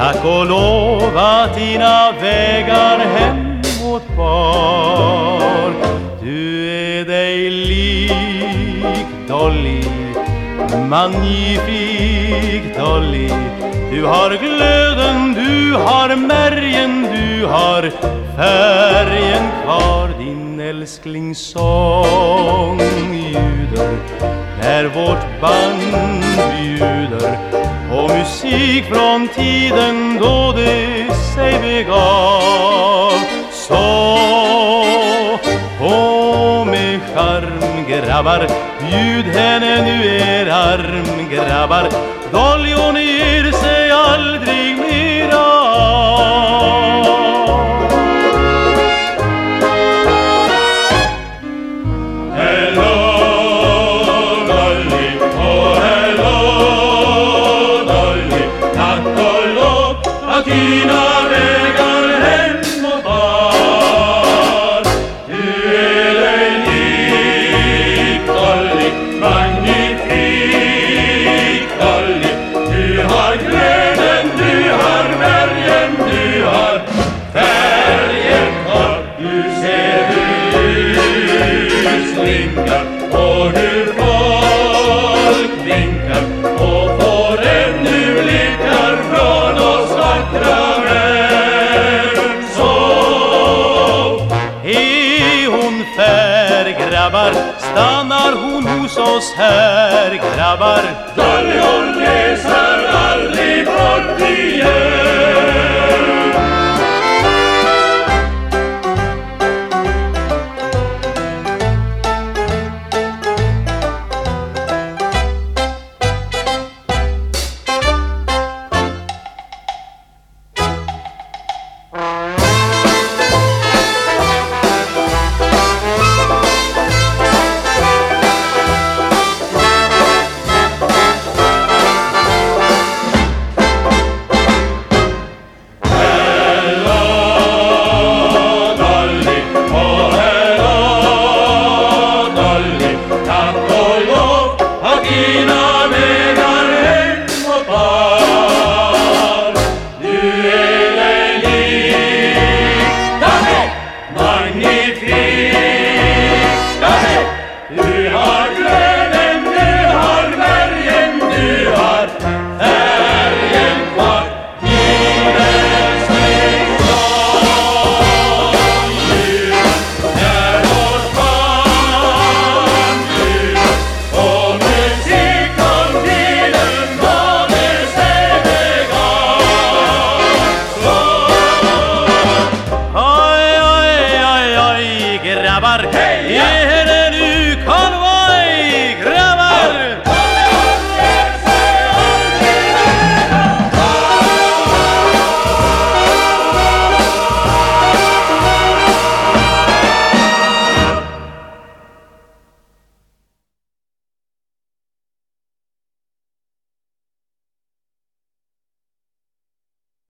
Tack och lov att dina vägar hemåt bar Du är dig lik Dolly Magnifik Dolly. Du har glöden, du har märgen, du har färgen kvar Din älsklingssång från tiden då det sig begav. Så på med charm grabbar Bjud henne nu er arm grabbar Dolly hon ger sig att dina vägar hemåt bar Du är dig lik, Dolly, magnifik, Du har glöden, du har värjen, du har färgen kvar. Du ser hur slinkar och Här grabbar stannar hon hos oss här grabbar. Dolly hon